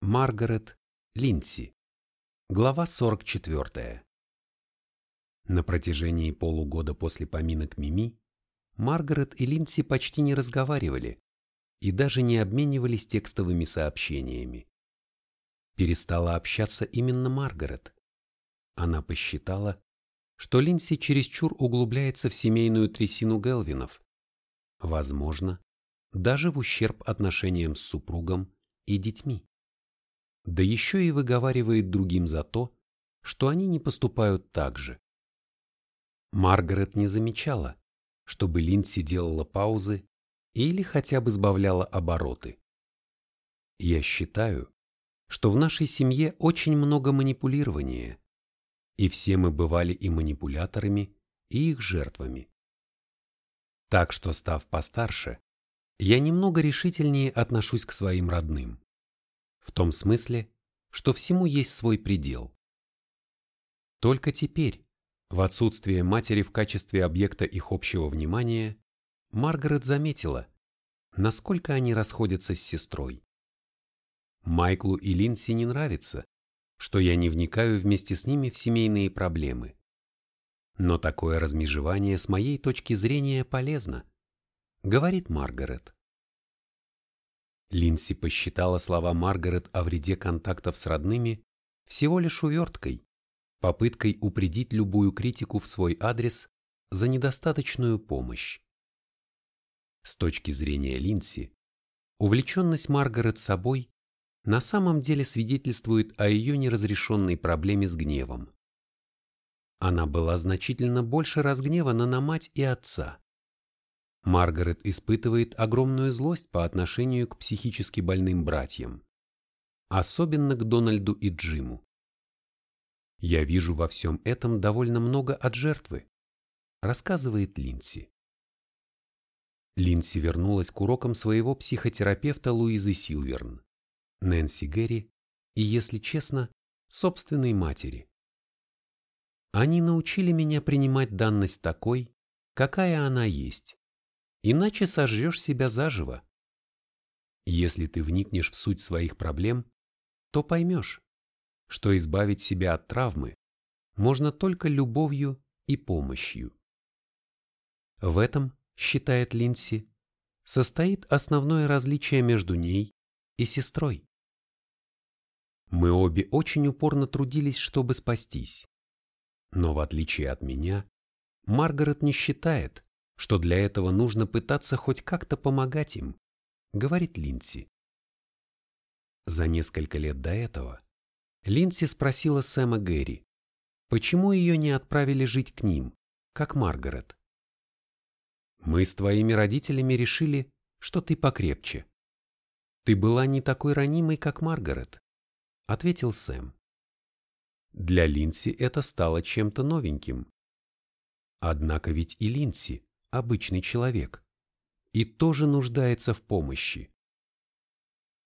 Маргарет Линси. Глава 44. На протяжении полугода после поминок Мими Маргарет и Линси почти не разговаривали и даже не обменивались текстовыми сообщениями. Перестала общаться именно Маргарет. Она посчитала, что Линси чересчур углубляется в семейную трясину Гелвинов. Возможно, даже в ущерб отношениям с супругом и детьми. Да еще и выговаривает другим за то, что они не поступают так же. Маргарет не замечала, чтобы Линси делала паузы или хотя бы сбавляла обороты. Я считаю, что в нашей семье очень много манипулирования, и все мы бывали и манипуляторами, и их жертвами. Так что, став постарше, я немного решительнее отношусь к своим родным. В том смысле, что всему есть свой предел. Только теперь, в отсутствие матери в качестве объекта их общего внимания, Маргарет заметила, насколько они расходятся с сестрой. Майклу и Линси не нравится, что я не вникаю вместе с ними в семейные проблемы. Но такое размежевание с моей точки зрения полезно, говорит Маргарет. Линси посчитала слова Маргарет о вреде контактов с родными всего лишь уверткой, попыткой упредить любую критику в свой адрес за недостаточную помощь. С точки зрения Линси, увлеченность Маргарет собой на самом деле свидетельствует о ее неразрешенной проблеме с гневом. Она была значительно больше разгневана на мать и отца, Маргарет испытывает огромную злость по отношению к психически больным братьям, особенно к Дональду и Джиму. Я вижу во всем этом довольно много от жертвы, рассказывает Линси. Линси вернулась к урокам своего психотерапевта Луизы Силверн, Нэнси Гэри и, если честно, собственной матери. Они научили меня принимать данность такой, какая она есть иначе сожжешь себя заживо. Если ты вникнешь в суть своих проблем, то поймешь, что избавить себя от травмы можно только любовью и помощью. В этом, считает Линси, состоит основное различие между ней и сестрой. Мы обе очень упорно трудились, чтобы спастись. Но в отличие от меня, Маргарет не считает, что для этого нужно пытаться хоть как-то помогать им, говорит Линси. За несколько лет до этого Линси спросила Сэма Гэри, почему ее не отправили жить к ним, как Маргарет. «Мы с твоими родителями решили, что ты покрепче. Ты была не такой ранимой, как Маргарет», — ответил Сэм. Для Линси это стало чем-то новеньким. Однако ведь и Линси обычный человек, и тоже нуждается в помощи.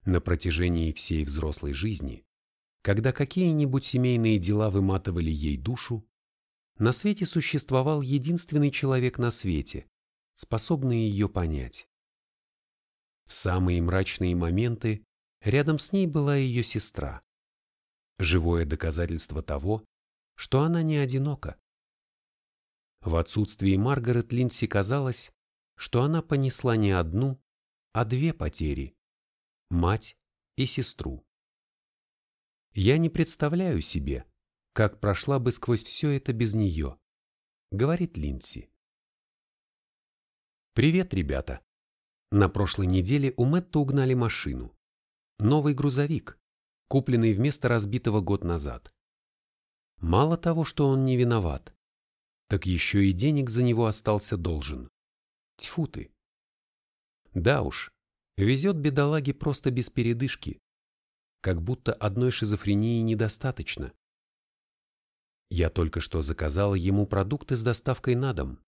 На протяжении всей взрослой жизни, когда какие-нибудь семейные дела выматывали ей душу, на свете существовал единственный человек на свете, способный ее понять. В самые мрачные моменты рядом с ней была ее сестра, живое доказательство того, что она не одинока. В отсутствии Маргарет Линси казалось, что она понесла не одну, а две потери – мать и сестру. «Я не представляю себе, как прошла бы сквозь все это без нее», – говорит Линси. «Привет, ребята!» На прошлой неделе у Мэтта угнали машину. Новый грузовик, купленный вместо разбитого год назад. Мало того, что он не виноват, так еще и денег за него остался должен. Тьфу ты. Да уж, везет бедолаге просто без передышки. Как будто одной шизофрении недостаточно. Я только что заказала ему продукты с доставкой на дом.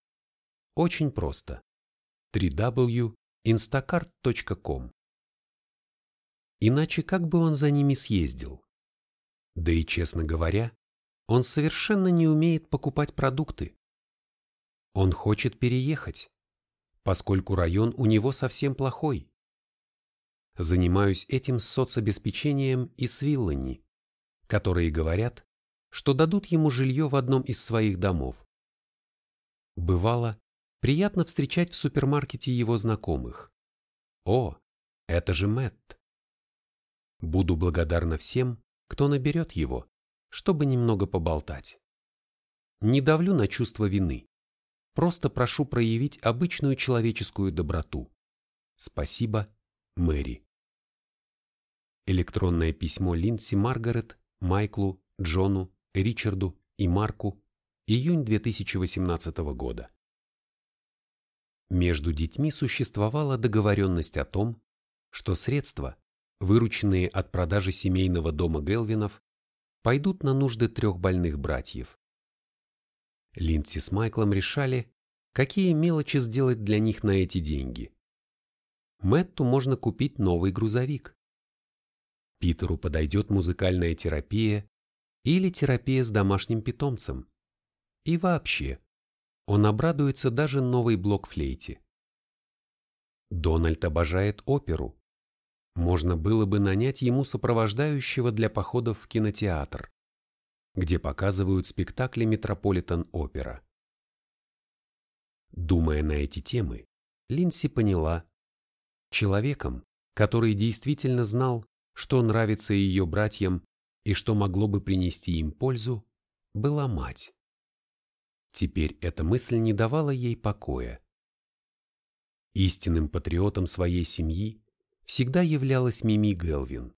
Очень просто. www.instacart.com Иначе как бы он за ними съездил? Да и, честно говоря, он совершенно не умеет покупать продукты. Он хочет переехать, поскольку район у него совсем плохой. занимаюсь этим с соцобеспечением и с Виллани, которые говорят, что дадут ему жилье в одном из своих домов. Бывало, приятно встречать в супермаркете его знакомых. О, это же Мэтт. Буду благодарна всем, кто наберет его, чтобы немного поболтать. Не давлю на чувство вины. Просто прошу проявить обычную человеческую доброту. Спасибо, Мэри. Электронное письмо Линдси Маргарет, Майклу, Джону, Ричарду и Марку. Июнь 2018 года. Между детьми существовала договоренность о том, что средства, вырученные от продажи семейного дома Гелвинов, пойдут на нужды трех больных братьев. Линдси с Майклом решали, какие мелочи сделать для них на эти деньги. Мэтту можно купить новый грузовик. Питеру подойдет музыкальная терапия или терапия с домашним питомцем. И вообще, он обрадуется даже новой блокфлейте. Дональд обожает оперу. Можно было бы нанять ему сопровождающего для походов в кинотеатр где показывают спектакли Метрополитен-опера. Думая на эти темы, Линси поняла, человеком, который действительно знал, что нравится ее братьям и что могло бы принести им пользу, была мать. Теперь эта мысль не давала ей покоя. Истинным патриотом своей семьи всегда являлась Мими Гелвин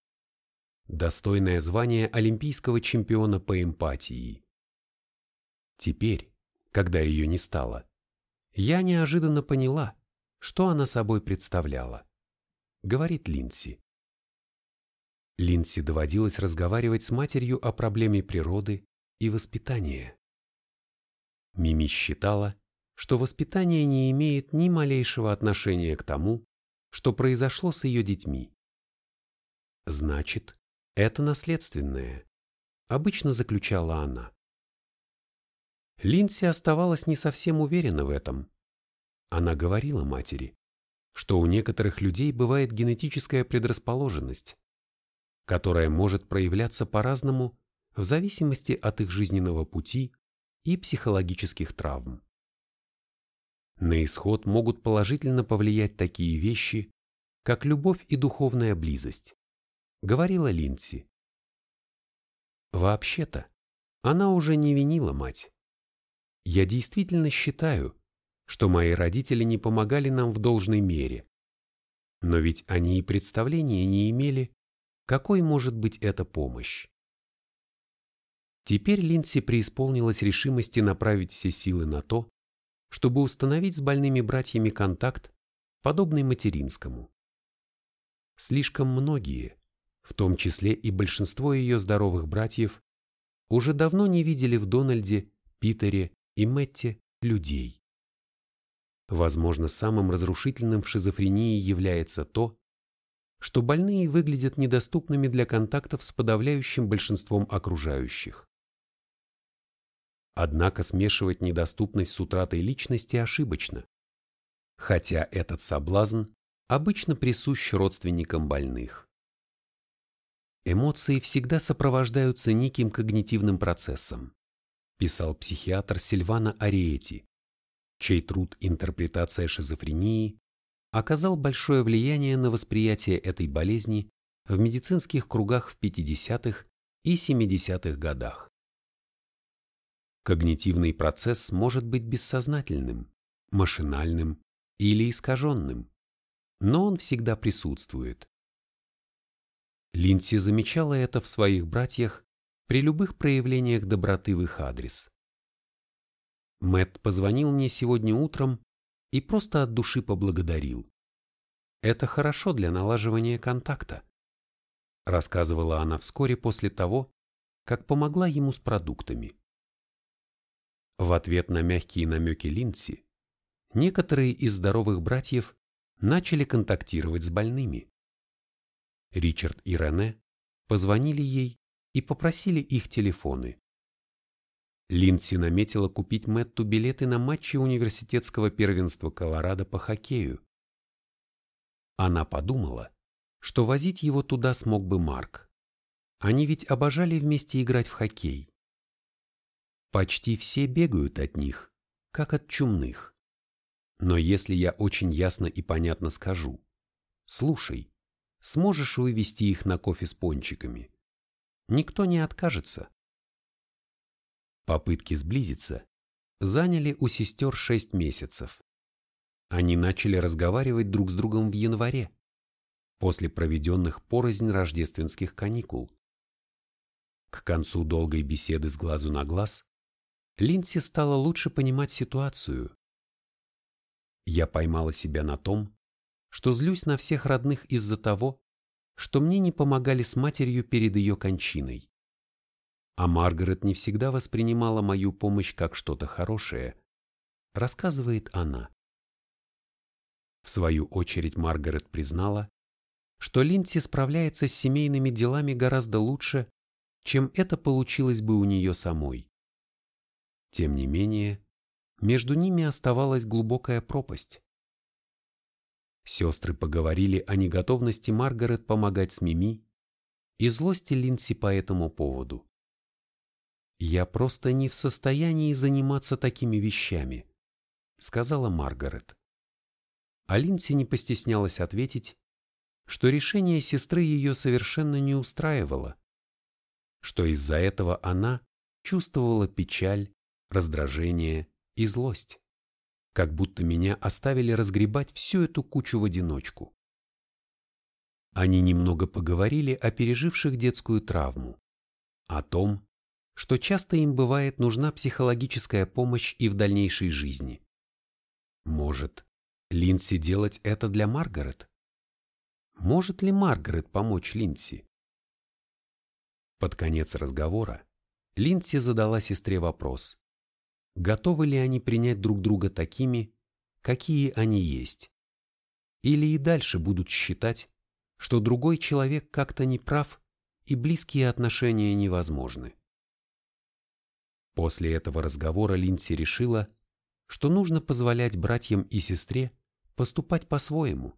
достойное звание олимпийского чемпиона по эмпатии. Теперь, когда ее не стало, я неожиданно поняла, что она собой представляла, говорит Линси. Линси доводилось разговаривать с матерью о проблеме природы и воспитания. Мими считала, что воспитание не имеет ни малейшего отношения к тому, что произошло с ее детьми. Значит, это наследственное, обычно заключала она. Линси оставалась не совсем уверена в этом. Она говорила матери, что у некоторых людей бывает генетическая предрасположенность, которая может проявляться по-разному в зависимости от их жизненного пути и психологических травм. На исход могут положительно повлиять такие вещи, как любовь и духовная близость, говорила Линдси. Вообще-то, она уже не винила мать. Я действительно считаю, что мои родители не помогали нам в должной мере. Но ведь они и представления не имели, какой может быть эта помощь. Теперь Линдси преисполнилась решимости направить все силы на то, чтобы установить с больными братьями контакт, подобный материнскому. Слишком многие, в том числе и большинство ее здоровых братьев, уже давно не видели в Дональде, Питере и Мэтте людей. Возможно, самым разрушительным в шизофрении является то, что больные выглядят недоступными для контактов с подавляющим большинством окружающих. Однако смешивать недоступность с утратой личности ошибочно, хотя этот соблазн обычно присущ родственникам больных. Эмоции всегда сопровождаются неким когнитивным процессом, писал психиатр Сильвана Ариэти, чей труд «Интерпретация шизофрении» оказал большое влияние на восприятие этой болезни в медицинских кругах в 50-х и 70-х годах. Когнитивный процесс может быть бессознательным, машинальным или искаженным, но он всегда присутствует. Линдси замечала это в своих братьях при любых проявлениях доброты в их адрес. Мэт позвонил мне сегодня утром и просто от души поблагодарил. Это хорошо для налаживания контакта, рассказывала она вскоре после того, как помогла ему с продуктами. В ответ на мягкие намеки Линдси, некоторые из здоровых братьев начали контактировать с больными. Ричард и Рене позвонили ей и попросили их телефоны. Линдси наметила купить Мэтту билеты на матчи университетского первенства Колорадо по хоккею. Она подумала, что возить его туда смог бы Марк. Они ведь обожали вместе играть в хоккей. Почти все бегают от них, как от чумных. Но если я очень ясно и понятно скажу, слушай, сможешь вывести их на кофе с пончиками, никто не откажется. Попытки сблизиться заняли у сестер шесть месяцев. Они начали разговаривать друг с другом в январе, после проведенных порознь рождественских каникул. К концу долгой беседы с глазу на глаз Линси стала лучше понимать ситуацию. Я поймала себя на том, что злюсь на всех родных из-за того, что мне не помогали с матерью перед ее кончиной. А Маргарет не всегда воспринимала мою помощь как что-то хорошее, рассказывает она. В свою очередь Маргарет признала, что Линдси справляется с семейными делами гораздо лучше, чем это получилось бы у нее самой. Тем не менее, между ними оставалась глубокая пропасть. Сестры поговорили о неготовности Маргарет помогать с Мими и злости Линдси по этому поводу. «Я просто не в состоянии заниматься такими вещами», — сказала Маргарет. А Линдси не постеснялась ответить, что решение сестры ее совершенно не устраивало, что из-за этого она чувствовала печаль раздражение и злость. Как будто меня оставили разгребать всю эту кучу в одиночку. Они немного поговорили о переживших детскую травму, о том, что часто им бывает нужна психологическая помощь и в дальнейшей жизни. Может, Линси делать это для Маргарет? Может ли Маргарет помочь Линси? Под конец разговора Линси задала сестре вопрос готовы ли они принять друг друга такими, какие они есть. Или и дальше будут считать, что другой человек как-то не прав и близкие отношения невозможны. После этого разговора Линдси решила, что нужно позволять братьям и сестре поступать по-своему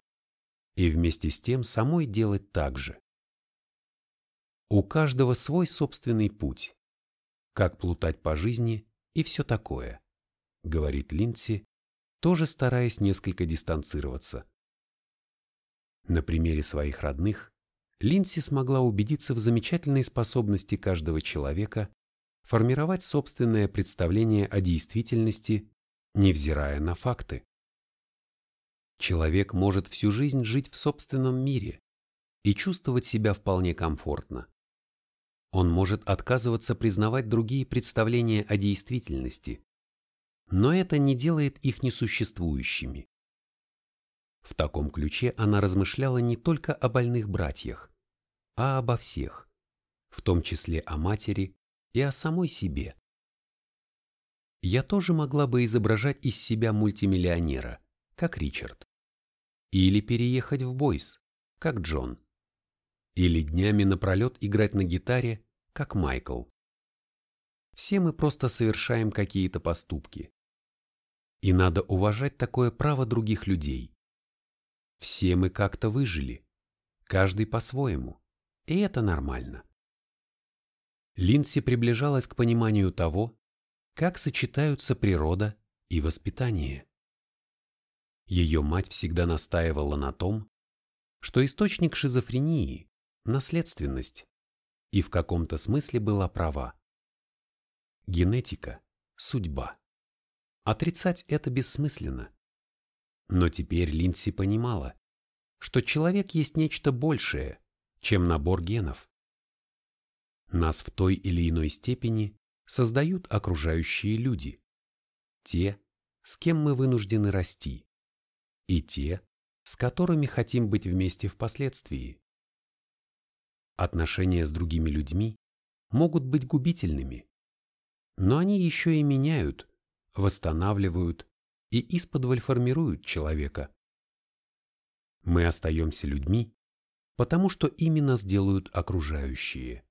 и вместе с тем самой делать так же. У каждого свой собственный путь, как плутать по жизни и все такое, говорит Линдси, тоже стараясь несколько дистанцироваться. На примере своих родных Линдси смогла убедиться в замечательной способности каждого человека формировать собственное представление о действительности, невзирая на факты. Человек может всю жизнь жить в собственном мире и чувствовать себя вполне комфортно. Он может отказываться признавать другие представления о действительности, но это не делает их несуществующими. В таком ключе она размышляла не только о больных братьях, а обо всех, в том числе о матери и о самой себе. Я тоже могла бы изображать из себя мультимиллионера, как Ричард. Или переехать в Бойс, как Джон или днями напролет играть на гитаре, как Майкл. Все мы просто совершаем какие-то поступки. И надо уважать такое право других людей. Все мы как-то выжили, каждый по-своему, и это нормально. Линси приближалась к пониманию того, как сочетаются природа и воспитание. Ее мать всегда настаивала на том, что источник шизофрении наследственность, и в каком-то смысле была права. Генетика – судьба. Отрицать это бессмысленно. Но теперь Линси понимала, что человек есть нечто большее, чем набор генов. Нас в той или иной степени создают окружающие люди, те, с кем мы вынуждены расти, и те, с которыми хотим быть вместе впоследствии. Отношения с другими людьми могут быть губительными, но они еще и меняют, восстанавливают и исподволь формируют человека. Мы остаемся людьми, потому что ими нас делают окружающие.